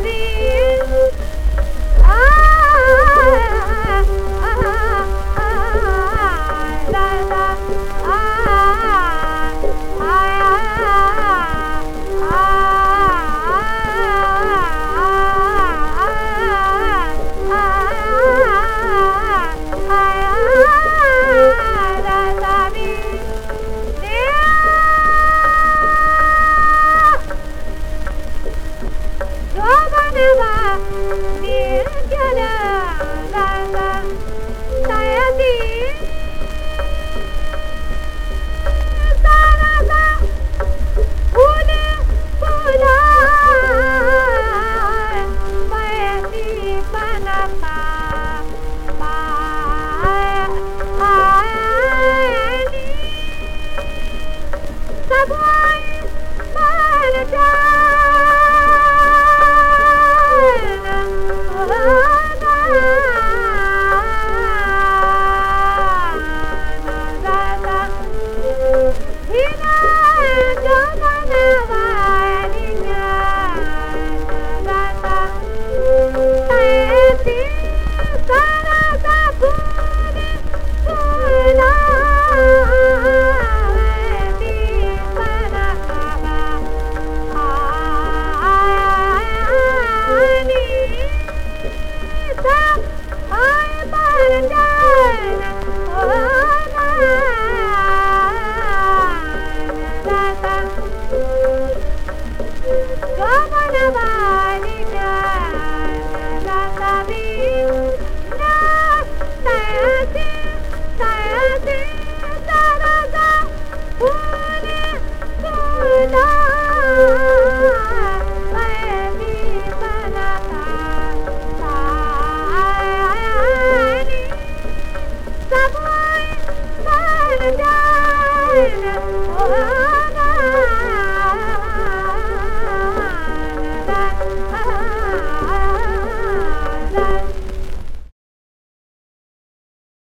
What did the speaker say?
Maria.